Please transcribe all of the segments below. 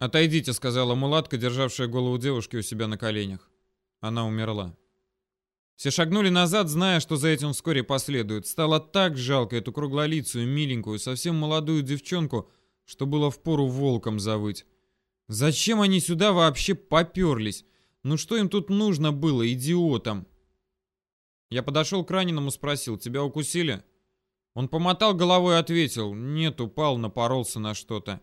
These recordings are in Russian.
«Отойдите», — сказала мулатка, державшая голову девушки у себя на коленях. Она умерла. Все шагнули назад, зная, что за этим вскоре последует. Стало так жалко эту круглолицую, миленькую, совсем молодую девчонку, что было впору волком завыть. Зачем они сюда вообще поперлись? Ну что им тут нужно было, идиотам? Я подошел к раненому, спросил, тебя укусили? Он помотал головой и ответил, нет, упал, напоролся на что-то.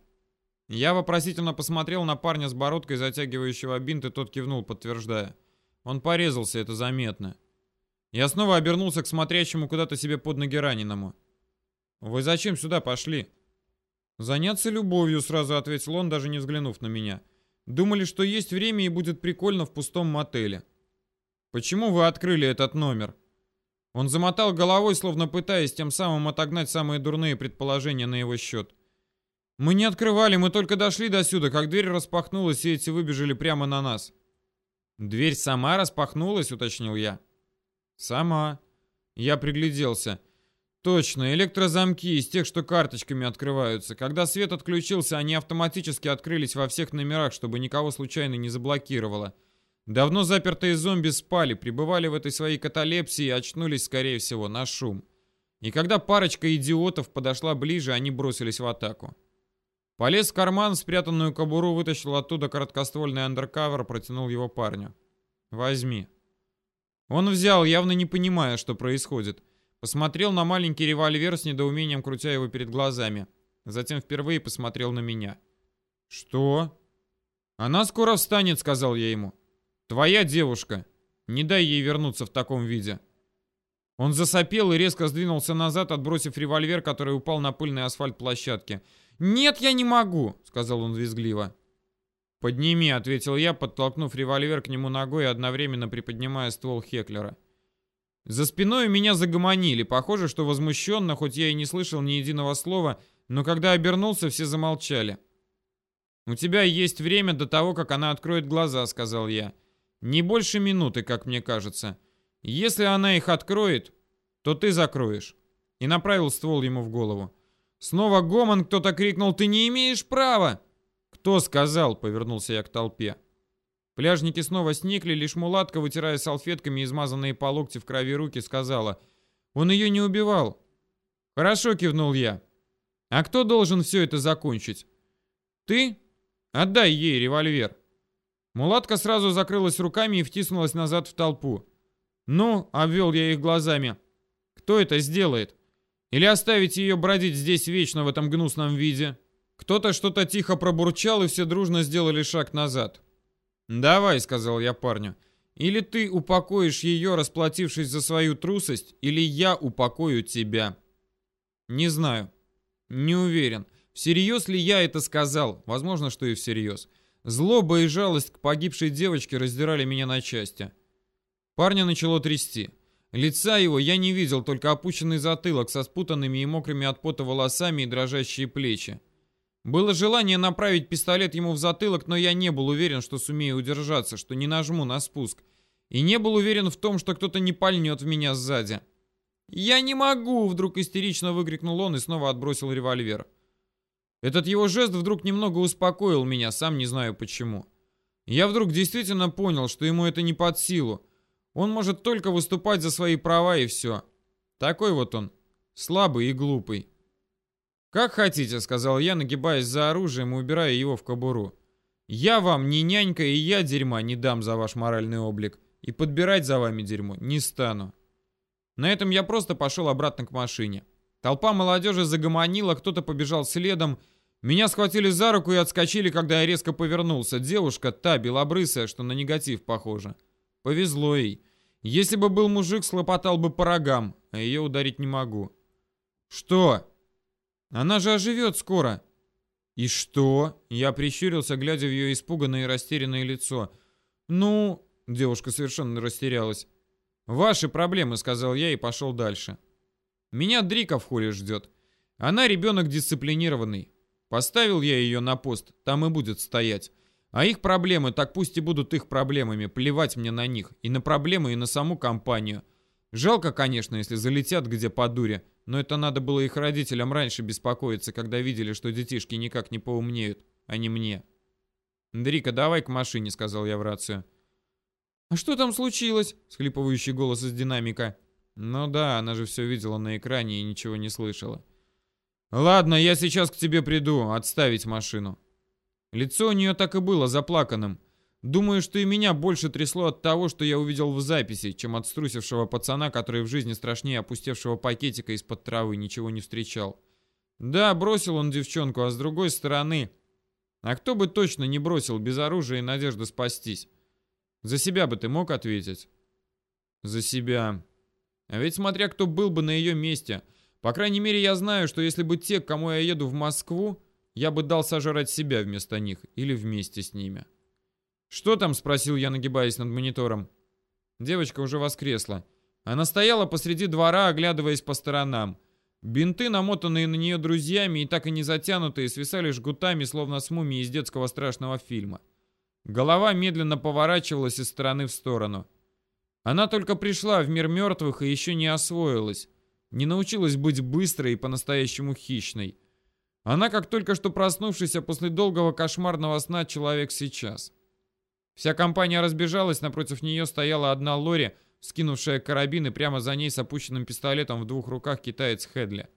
Я вопросительно посмотрел на парня с бородкой, затягивающего бинт, и тот кивнул, подтверждая. Он порезался, это заметно. Я снова обернулся к смотрящему куда-то себе под ноги раненому. «Вы зачем сюда пошли?» «Заняться любовью», — сразу ответил он, даже не взглянув на меня. «Думали, что есть время и будет прикольно в пустом мотеле». «Почему вы открыли этот номер?» Он замотал головой, словно пытаясь тем самым отогнать самые дурные предположения на его счет. «Мы не открывали, мы только дошли до сюда, как дверь распахнулась, и эти выбежали прямо на нас». «Дверь сама распахнулась?» — уточнил я. «Сама». Я пригляделся. «Точно, электрозамки из тех, что карточками открываются. Когда свет отключился, они автоматически открылись во всех номерах, чтобы никого случайно не заблокировало. Давно запертые зомби спали, пребывали в этой своей каталепсии и очнулись, скорее всего, на шум. И когда парочка идиотов подошла ближе, они бросились в атаку. Полез в карман, спрятанную кобуру, вытащил оттуда короткоствольный андеркавер, протянул его парню. «Возьми». Он взял, явно не понимая, что происходит. Посмотрел на маленький револьвер с недоумением, крутя его перед глазами. Затем впервые посмотрел на меня. «Что?» «Она скоро встанет», — сказал я ему. «Твоя девушка. Не дай ей вернуться в таком виде». Он засопел и резко сдвинулся назад, отбросив револьвер, который упал на пыльный асфальт площадки. «Нет, я не могу», — сказал он визгливо. «Подними», — ответил я, подтолкнув револьвер к нему ногой и одновременно приподнимая ствол Хеклера. За спиной меня загомонили. Похоже, что возмущенно, хоть я и не слышал ни единого слова, но когда обернулся, все замолчали. «У тебя есть время до того, как она откроет глаза», — сказал я. «Не больше минуты, как мне кажется. Если она их откроет, то ты закроешь». И направил ствол ему в голову. Снова гомон, кто-то крикнул «Ты не имеешь права!» «Кто сказал?» — повернулся я к толпе. Пляжники снова сникли, лишь мулатка, вытирая салфетками измазанные по локти в крови руки, сказала «Он ее не убивал». «Хорошо», — кивнул я. «А кто должен все это закончить?» «Ты? Отдай ей револьвер». Мулатка сразу закрылась руками и втиснулась назад в толпу. «Ну», — обвел я их глазами, — «кто это сделает? Или оставить ее бродить здесь вечно в этом гнусном виде?» Кто-то что-то тихо пробурчал, и все дружно сделали шаг назад. «Давай», — сказал я парню. «Или ты упокоишь ее, расплатившись за свою трусость, или я упокою тебя». «Не знаю. Не уверен. Всерьез ли я это сказал? Возможно, что и всерьез. Злоба и жалость к погибшей девочке раздирали меня на части. Парня начало трясти. Лица его я не видел, только опущенный затылок со спутанными и мокрыми от пота волосами и дрожащие плечи. Было желание направить пистолет ему в затылок, но я не был уверен, что сумею удержаться, что не нажму на спуск. И не был уверен в том, что кто-то не пальнет в меня сзади. «Я не могу!» — вдруг истерично выкрикнул он и снова отбросил револьвер. Этот его жест вдруг немного успокоил меня, сам не знаю почему. Я вдруг действительно понял, что ему это не под силу. Он может только выступать за свои права и все. Такой вот он, слабый и глупый. «Как хотите», — сказал я, нагибаясь за оружием и убирая его в кобуру. «Я вам не нянька, и я дерьма не дам за ваш моральный облик. И подбирать за вами дерьмо не стану». На этом я просто пошел обратно к машине. Толпа молодежи загомонила, кто-то побежал следом. Меня схватили за руку и отскочили, когда я резко повернулся. Девушка, та, белобрысая, что на негатив похожа. Повезло ей. Если бы был мужик, слопотал бы по рогам, а ее ударить не могу. «Что?» Она же оживет скоро. И что? Я прищурился, глядя в ее испуганное и растерянное лицо. Ну, девушка совершенно растерялась. Ваши проблемы, сказал я и пошел дальше. Меня Дрика в холле ждет. Она ребенок дисциплинированный. Поставил я ее на пост, там и будет стоять. А их проблемы, так пусть и будут их проблемами, плевать мне на них. И на проблемы, и на саму компанию. Жалко, конечно, если залетят где по дуре. Но это надо было их родителям раньше беспокоиться, когда видели, что детишки никак не поумнеют, а не мне. «Дрика, давай к машине», — сказал я в рацию. «А что там случилось?» — схлипывающий голос из динамика. Ну да, она же все видела на экране и ничего не слышала. «Ладно, я сейчас к тебе приду, отставить машину». Лицо у нее так и было заплаканным. Думаю, что и меня больше трясло от того, что я увидел в записи, чем от струсившего пацана, который в жизни страшнее опустевшего пакетика из-под травы ничего не встречал. Да, бросил он девчонку, а с другой стороны... А кто бы точно не бросил без оружия и надежды спастись? За себя бы ты мог ответить? За себя. А ведь смотря кто был бы на ее месте. По крайней мере, я знаю, что если бы те, к кому я еду в Москву, я бы дал сожрать себя вместо них или вместе с ними. «Что там?» — спросил я, нагибаясь над монитором. Девочка уже воскресла. Она стояла посреди двора, оглядываясь по сторонам. Бинты, намотанные на нее друзьями и так и не затянутые, свисали жгутами, словно с мумией из детского страшного фильма. Голова медленно поворачивалась из стороны в сторону. Она только пришла в мир мертвых и еще не освоилась. Не научилась быть быстрой и по-настоящему хищной. Она как только что проснувшийся после долгого кошмарного сна человек сейчас. Вся компания разбежалась, напротив нее стояла одна Лори, скинувшая карабин и прямо за ней с опущенным пистолетом в двух руках китаец Хедли.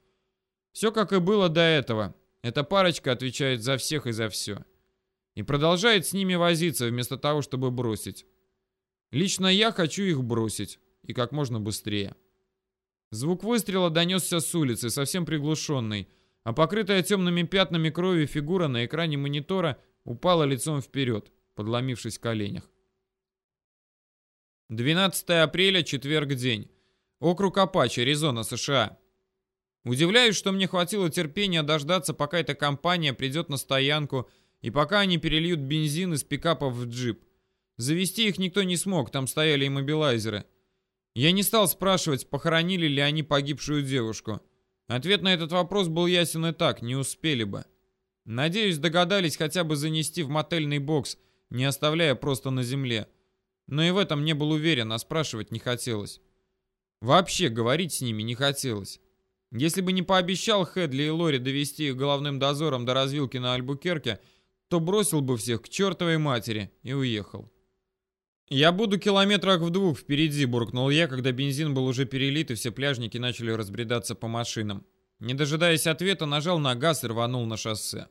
Все как и было до этого. Эта парочка отвечает за всех и за все. И продолжает с ними возиться, вместо того, чтобы бросить. Лично я хочу их бросить. И как можно быстрее. Звук выстрела донесся с улицы, совсем приглушенный а покрытая темными пятнами крови фигура на экране монитора упала лицом вперед, подломившись в коленях. 12 апреля, четверг день. Округ Апачи, Аризона, США. Удивляюсь, что мне хватило терпения дождаться, пока эта компания придет на стоянку и пока они перельют бензин из пикапов в джип. Завести их никто не смог, там стояли иммобилайзеры. Я не стал спрашивать, похоронили ли они погибшую девушку. Ответ на этот вопрос был ясен и так, не успели бы. Надеюсь, догадались хотя бы занести в мотельный бокс, не оставляя просто на земле. Но и в этом не был уверен, а спрашивать не хотелось. Вообще говорить с ними не хотелось. Если бы не пообещал Хедли и Лори довести их головным дозором до развилки на Альбукерке, то бросил бы всех к чертовой матери и уехал. «Я буду километрах в двух впереди», — буркнул я, когда бензин был уже перелит и все пляжники начали разбредаться по машинам. Не дожидаясь ответа, нажал на газ и рванул на шоссе.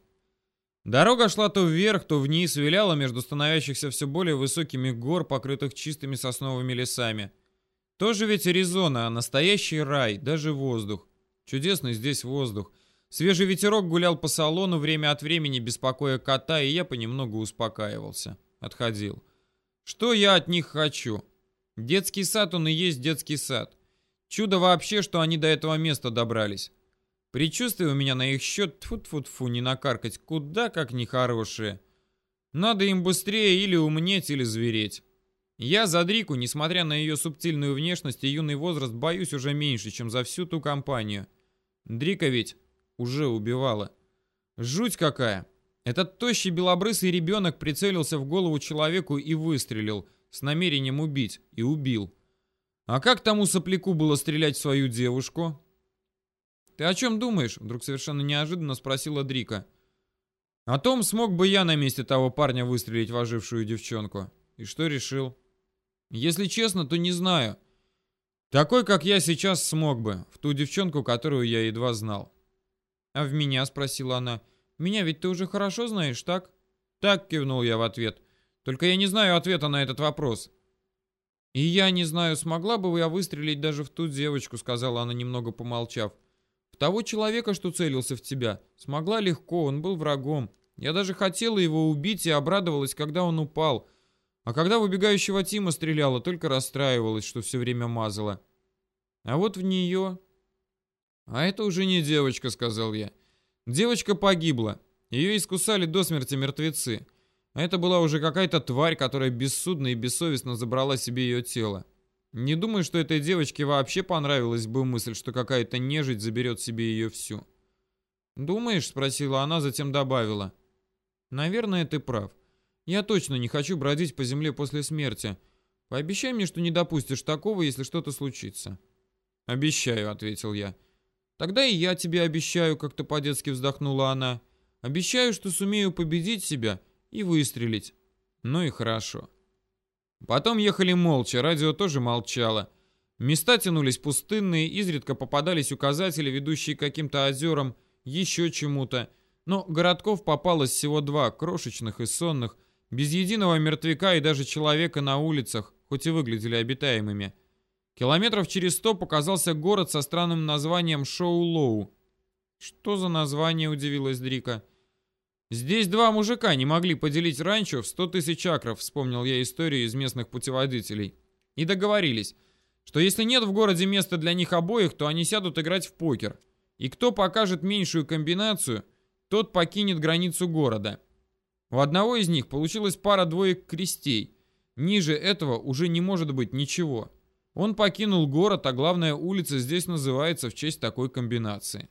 Дорога шла то вверх, то вниз, виляла между становящихся все более высокими гор, покрытых чистыми сосновыми лесами. Тоже ведь Аризона, а настоящий рай, даже воздух. Чудесный здесь воздух. Свежий ветерок гулял по салону время от времени, беспокоя кота, и я понемногу успокаивался. Отходил. Что я от них хочу? Детский сад он и есть детский сад. Чудо вообще, что они до этого места добрались. Предчувствие у меня на их счет, тьфу-тьфу-тьфу, не накаркать, куда как нехорошие. Надо им быстрее или умнеть, или звереть. Я за Дрику, несмотря на ее субтильную внешность и юный возраст, боюсь уже меньше, чем за всю ту компанию. Дрика ведь уже убивала. Жуть какая. Этот тощий белобрысый ребенок прицелился в голову человеку и выстрелил, с намерением убить, и убил. А как тому сопляку было стрелять в свою девушку? «Ты о чем думаешь?» — вдруг совершенно неожиданно спросила Дрика. «О том, смог бы я на месте того парня выстрелить в ожившую девчонку. И что решил?» «Если честно, то не знаю. Такой, как я сейчас, смог бы, в ту девчонку, которую я едва знал». «А в меня?» — спросила она. Меня ведь ты уже хорошо знаешь, так?» «Так», — кивнул я в ответ. «Только я не знаю ответа на этот вопрос». «И я не знаю, смогла бы я выстрелить даже в ту девочку», — сказала она, немного помолчав. «В того человека, что целился в тебя. Смогла легко, он был врагом. Я даже хотела его убить и обрадовалась, когда он упал. А когда в убегающего Тима стреляла, только расстраивалась, что все время мазала. А вот в нее...» «А это уже не девочка», — сказал я. Девочка погибла. Ее искусали до смерти мертвецы. А это была уже какая-то тварь, которая бессудно и бессовестно забрала себе ее тело. Не думаю, что этой девочке вообще понравилась бы мысль, что какая-то нежить заберет себе ее всю. «Думаешь?» — спросила она, затем добавила. «Наверное, ты прав. Я точно не хочу бродить по земле после смерти. Пообещай мне, что не допустишь такого, если что-то случится». «Обещаю», — ответил я. Тогда и я тебе обещаю, как-то по-детски вздохнула она. Обещаю, что сумею победить себя и выстрелить. Ну и хорошо. Потом ехали молча, радио тоже молчало. Места тянулись пустынные, изредка попадались указатели, ведущие каким-то озерам, еще чему-то. Но городков попалось всего два, крошечных и сонных, без единого мертвяка и даже человека на улицах, хоть и выглядели обитаемыми. Километров через сто показался город со странным названием Шоу-Лоу. «Что за название?» — удивилась Дрика. «Здесь два мужика не могли поделить ранчо в сто тысяч акров», — вспомнил я историю из местных путеводителей. И договорились, что если нет в городе места для них обоих, то они сядут играть в покер. И кто покажет меньшую комбинацию, тот покинет границу города. У одного из них получилась пара двоек крестей. Ниже этого уже не может быть ничего. Он покинул город, а главная улица здесь называется в честь такой комбинации.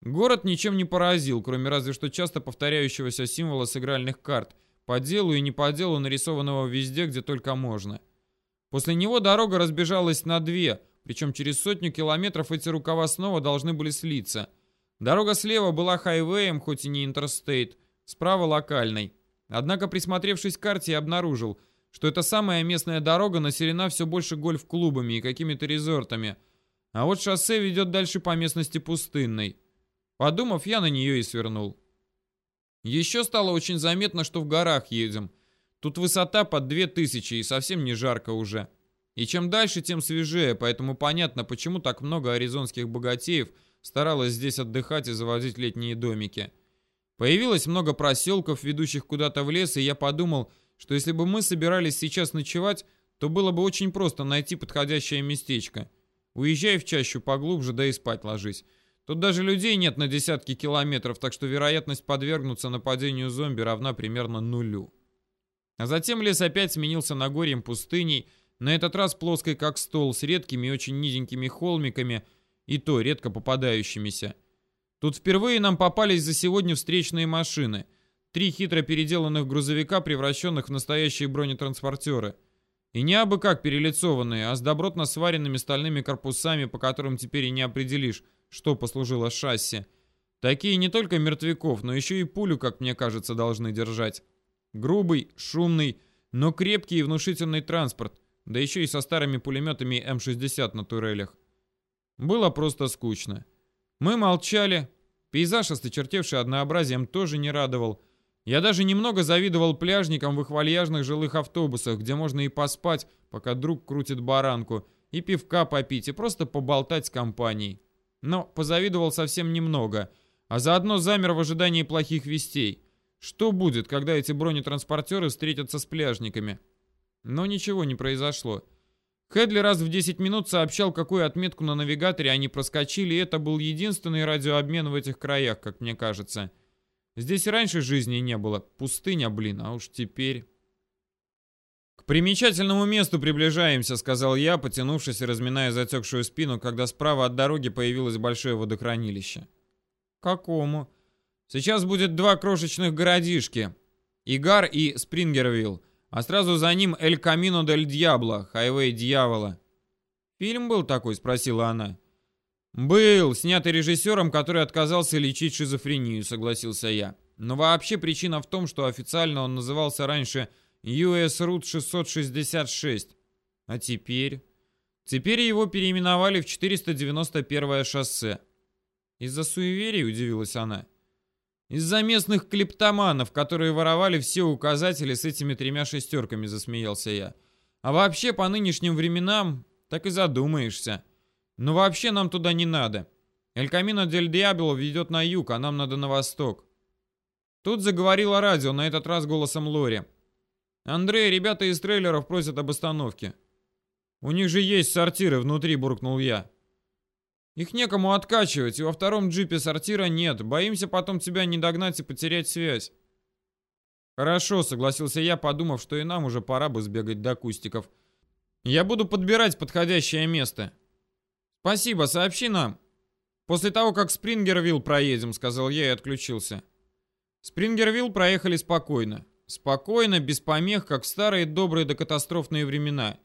Город ничем не поразил, кроме разве что часто повторяющегося символа с игральных карт, по делу и не по делу нарисованного везде, где только можно. После него дорога разбежалась на две, причем через сотню километров эти рукава снова должны были слиться. Дорога слева была хайвеем, хоть и не интерстейт, справа локальной. Однако, присмотревшись к карте, я обнаружил – что эта самая местная дорога населена все больше гольф-клубами и какими-то резортами, а вот шоссе ведет дальше по местности пустынной. Подумав, я на нее и свернул. Еще стало очень заметно, что в горах едем. Тут высота под 2000 и совсем не жарко уже. И чем дальше, тем свежее, поэтому понятно, почему так много аризонских богатеев старалось здесь отдыхать и заводить летние домики. Появилось много проселков, ведущих куда-то в лес, и я подумал, что если бы мы собирались сейчас ночевать, то было бы очень просто найти подходящее местечко. Уезжай в чащу поглубже, да и спать ложись. Тут даже людей нет на десятки километров, так что вероятность подвергнуться нападению зомби равна примерно нулю. А затем лес опять сменился Нагорьем пустыней, на этот раз плоской как стол, с редкими очень низенькими холмиками, и то редко попадающимися. Тут впервые нам попались за сегодня встречные машины. Три хитро переделанных грузовика, превращенных в настоящие бронетранспортеры. И не абы как перелицованные, а с добротно сваренными стальными корпусами, по которым теперь и не определишь, что послужило шасси. Такие не только мертвяков, но еще и пулю, как мне кажется, должны держать. Грубый, шумный, но крепкий и внушительный транспорт, да еще и со старыми пулеметами М-60 на турелях. Было просто скучно. Мы молчали. Пейзаж, осточертевший однообразием, тоже не радовал. Я даже немного завидовал пляжникам в их вальяжных жилых автобусах, где можно и поспать, пока друг крутит баранку, и пивка попить, и просто поболтать с компанией. Но позавидовал совсем немного, а заодно замер в ожидании плохих вестей. Что будет, когда эти бронетранспортеры встретятся с пляжниками? Но ничего не произошло. Хедли раз в 10 минут сообщал, какую отметку на навигаторе они проскочили, и это был единственный радиообмен в этих краях, как мне кажется. — Здесь раньше жизни не было. Пустыня, блин, а уж теперь... «К примечательному месту приближаемся», — сказал я, потянувшись и разминая затекшую спину, когда справа от дороги появилось большое водохранилище. «Какому?» «Сейчас будет два крошечных городишки. Игар и Спрингервилл, а сразу за ним Эль Камино дель Дьябло, хайвей дьявола». «Фильм был такой?» — спросила она. «Был, снятый режиссером, который отказался лечить шизофрению», — согласился я. Но вообще причина в том, что официально он назывался раньше US Route 666. А теперь? Теперь его переименовали в 491 шоссе. Из-за суеверий, удивилась она. Из-за местных клептоманов, которые воровали все указатели с этими тремя шестерками, засмеялся я. А вообще, по нынешним временам, так и задумаешься. «Ну, вообще нам туда не надо. Эль Камино дель Диабло ведет на юг, а нам надо на восток. Тут заговорило радио, на этот раз голосом Лори. «Андрей, ребята из трейлеров просят об остановке». «У них же есть сортиры внутри», — буркнул я. «Их некому откачивать, и во втором джипе сортира нет. Боимся потом тебя не догнать и потерять связь». «Хорошо», — согласился я, подумав, что и нам уже пора бы сбегать до кустиков. «Я буду подбирать подходящее место». «Спасибо, сообщи нам». «После того, как Спрингервилл проедем», — сказал я и отключился. Спрингервилл проехали спокойно. Спокойно, без помех, как в старые добрые докатастрофные времена.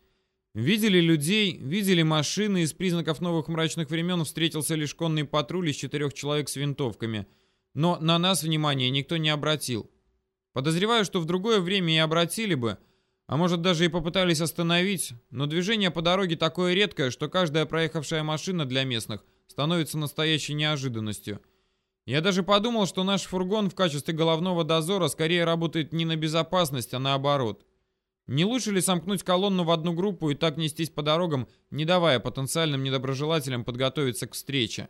Видели людей, видели машины, из признаков новых мрачных времен встретился лишь конный патруль из четырех человек с винтовками. Но на нас внимания никто не обратил. Подозреваю, что в другое время и обратили бы, а может даже и попытались остановить, но движение по дороге такое редкое, что каждая проехавшая машина для местных становится настоящей неожиданностью. Я даже подумал, что наш фургон в качестве головного дозора скорее работает не на безопасность, а наоборот. Не лучше ли сомкнуть колонну в одну группу и так нестись по дорогам, не давая потенциальным недоброжелателям подготовиться к встрече?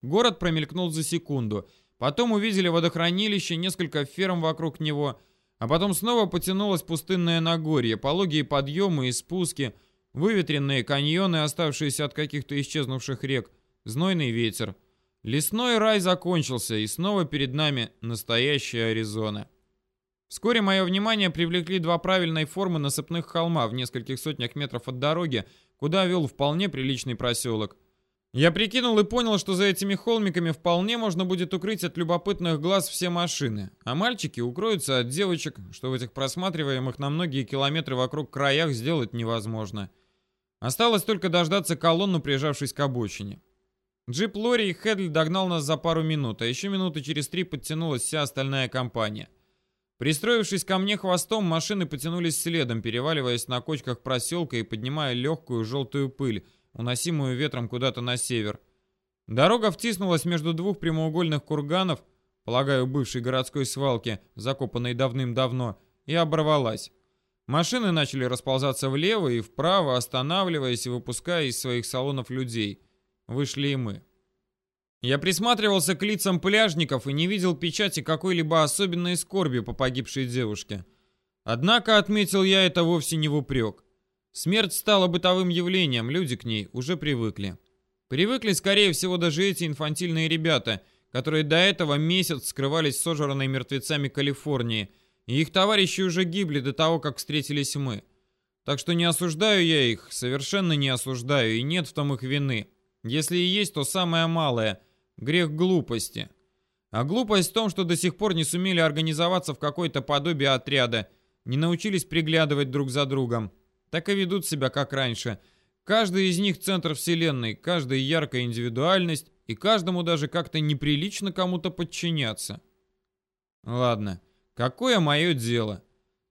Город промелькнул за секунду. Потом увидели водохранилище, несколько ферм вокруг него, а потом снова потянулось пустынное Нагорье, пологие подъемы и спуски, выветренные каньоны, оставшиеся от каких-то исчезнувших рек, знойный ветер. Лесной рай закончился, и снова перед нами настоящая Аризона. Вскоре мое внимание привлекли два правильной формы насыпных холма в нескольких сотнях метров от дороги, куда вел вполне приличный проселок. Я прикинул и понял, что за этими холмиками вполне можно будет укрыть от любопытных глаз все машины, а мальчики укроются от девочек, что в этих просматриваемых на многие километры вокруг краях сделать невозможно. Осталось только дождаться колонну, прижавшись к обочине. Джип Лори и Хедли догнал нас за пару минут, а еще минуты через три подтянулась вся остальная компания. Пристроившись ко мне хвостом, машины потянулись следом, переваливаясь на кочках проселка и поднимая легкую желтую пыль, уносимую ветром куда-то на север. Дорога втиснулась между двух прямоугольных курганов, полагаю, бывшей городской свалки, закопанной давным-давно, и оборвалась. Машины начали расползаться влево и вправо, останавливаясь и выпуская из своих салонов людей – Вышли и мы. Я присматривался к лицам пляжников и не видел печати какой-либо особенной скорби по погибшей девушке. Однако, отметил я это вовсе не в упрек. Смерть стала бытовым явлением, люди к ней уже привыкли. Привыкли, скорее всего, даже эти инфантильные ребята, которые до этого месяц скрывались сожранной мертвецами Калифорнии, и их товарищи уже гибли до того, как встретились мы. Так что не осуждаю я их, совершенно не осуждаю, и нет в том их вины. Если и есть, то самое малое – грех глупости. А глупость в том, что до сих пор не сумели организоваться в какое-то подобие отряда, не научились приглядывать друг за другом. Так и ведут себя, как раньше. Каждый из них – центр вселенной, каждая яркая индивидуальность, и каждому даже как-то неприлично кому-то подчиняться. Ладно, какое мое дело?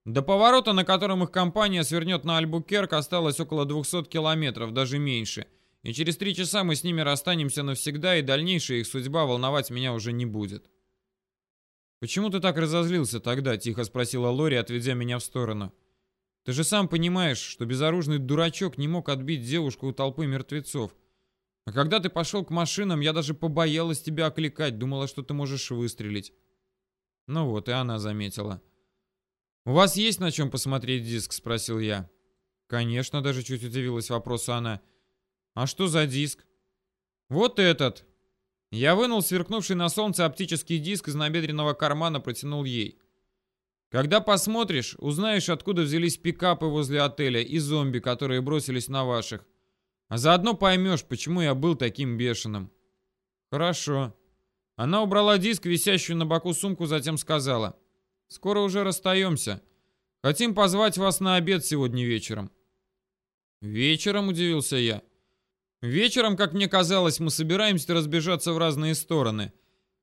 До поворота, на котором их компания свернет на Альбукерк, осталось около 200 километров, даже меньше – и через три часа мы с ними расстанемся навсегда, и дальнейшая их судьба волновать меня уже не будет. «Почему ты так разозлился тогда?» — тихо спросила Лори, отведя меня в сторону. «Ты же сам понимаешь, что безоружный дурачок не мог отбить девушку у толпы мертвецов. А когда ты пошел к машинам, я даже побоялась тебя окликать, думала, что ты можешь выстрелить». Ну вот, и она заметила. «У вас есть на чем посмотреть диск?» — спросил я. «Конечно», — даже чуть удивилась вопросу она. «А что за диск?» «Вот этот!» Я вынул сверкнувший на солнце оптический диск из набедренного кармана, протянул ей. «Когда посмотришь, узнаешь, откуда взялись пикапы возле отеля и зомби, которые бросились на ваших. А заодно поймешь, почему я был таким бешеным». «Хорошо». Она убрала диск, висящую на боку сумку, затем сказала. «Скоро уже расстаемся. Хотим позвать вас на обед сегодня вечером». «Вечером?» – удивился я. Вечером, как мне казалось, мы собираемся разбежаться в разные стороны.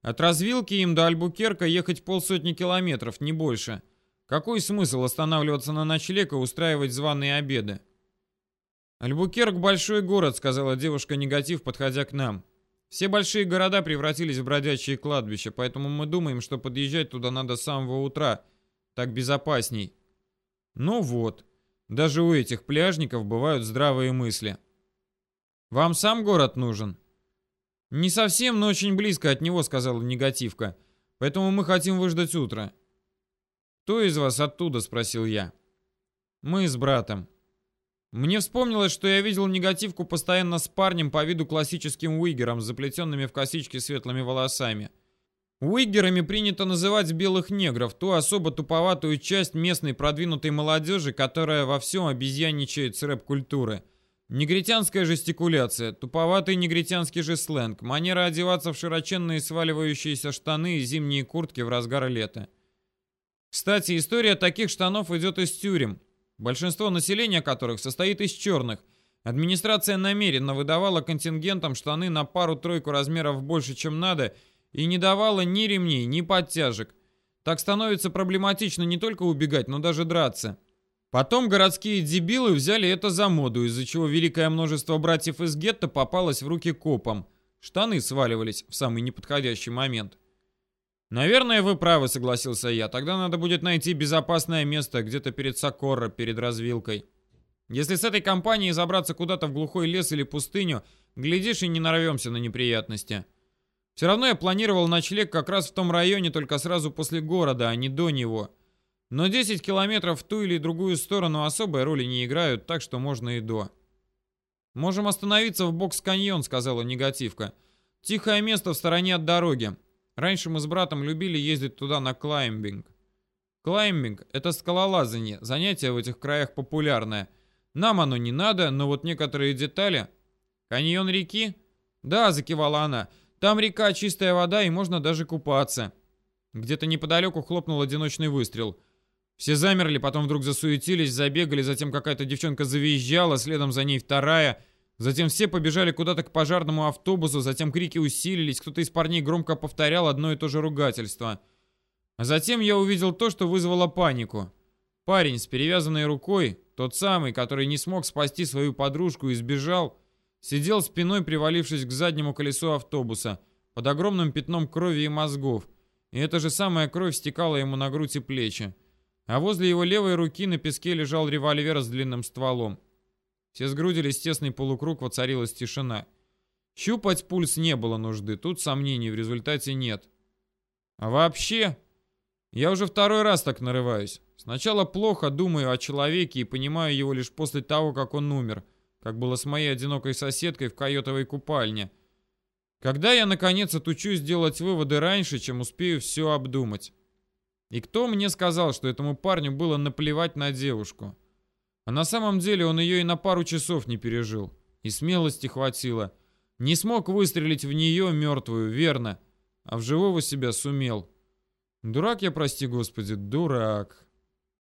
От развилки им до Альбукерка ехать полсотни километров, не больше. Какой смысл останавливаться на ночлег и устраивать званые обеды? «Альбукерк — большой город», — сказала девушка-негатив, подходя к нам. «Все большие города превратились в бродячие кладбища, поэтому мы думаем, что подъезжать туда надо с самого утра. Так безопасней». Ну вот, даже у этих пляжников бывают здравые мысли. Вам сам город нужен?» «Не совсем, но очень близко от него», — сказала негативка. «Поэтому мы хотим выждать утро». «Кто из вас оттуда?» — спросил я. «Мы с братом». Мне вспомнилось, что я видел негативку постоянно с парнем по виду классическим уигером, заплетенными в косички светлыми волосами. Уигерами принято называть белых негров, ту особо туповатую часть местной продвинутой молодежи, которая во всем обезьянничает с рэп-культуры — Негритянская жестикуляция, туповатый негритянский же сленг, манера одеваться в широченные сваливающиеся штаны и зимние куртки в разгар лета. Кстати, история таких штанов идет из тюрем, большинство населения которых состоит из черных. Администрация намеренно выдавала контингентам штаны на пару-тройку размеров больше, чем надо, и не давала ни ремней, ни подтяжек. Так становится проблематично не только убегать, но даже драться. Потом городские дебилы взяли это за моду, из-за чего великое множество братьев из гетто попалось в руки копам. Штаны сваливались в самый неподходящий момент. «Наверное, вы правы», — согласился я. «Тогда надо будет найти безопасное место где-то перед Сокорро, перед развилкой. Если с этой компанией забраться куда-то в глухой лес или пустыню, глядишь и не нарвемся на неприятности. Все равно я планировал ночлег как раз в том районе, только сразу после города, а не до него. Но 10 километров в ту или другую сторону особой роли не играют, так что можно и до». «Можем остановиться в бокс-каньон», — сказала негативка. «Тихое место в стороне от дороги. Раньше мы с братом любили ездить туда на клаймбинг. Клаймбинг — это скалолазание, занятие в этих краях популярное. Нам оно не надо, но вот некоторые детали... Каньон реки? Да, закивала она. Там река, чистая вода и можно даже купаться. Где-то неподалеку хлопнул одиночный выстрел. Все замерли, потом вдруг засуетились, забегали, затем какая-то девчонка завизжала, следом за ней вторая — Затем все побежали куда-то к пожарному автобусу, затем крики усилились, кто-то из парней громко повторял одно и то же ругательство. А затем я увидел то, что вызвало панику. Парень с перевязанной рукой, тот самый, который не смог спасти свою подружку и сбежал, сидел спиной, привалившись к заднему колесу автобуса, под огромным пятном крови и мозгов, и эта же самая кровь стекала ему на грудь и плечи. А возле его левой руки на песке лежал револьвер с длинным стволом. Все сгрудились тесный полукруг, воцарилась тишина. Щупать пульс не было нужды, тут сомнений в результате нет. А вообще, я уже второй раз так нарываюсь. Сначала плохо думаю о человеке и понимаю его лишь после того, как он умер, как было с моей одинокой соседкой в койотовой купальне. Когда я, наконец, отучусь делать выводы раньше, чем успею все обдумать? И кто мне сказал, что этому парню было наплевать на девушку? А на самом деле он ее и на пару часов не пережил. И смелости хватило. Не смог выстрелить в нее мертвую, верно. А в живого себя сумел. Дурак я, прости господи, дурак.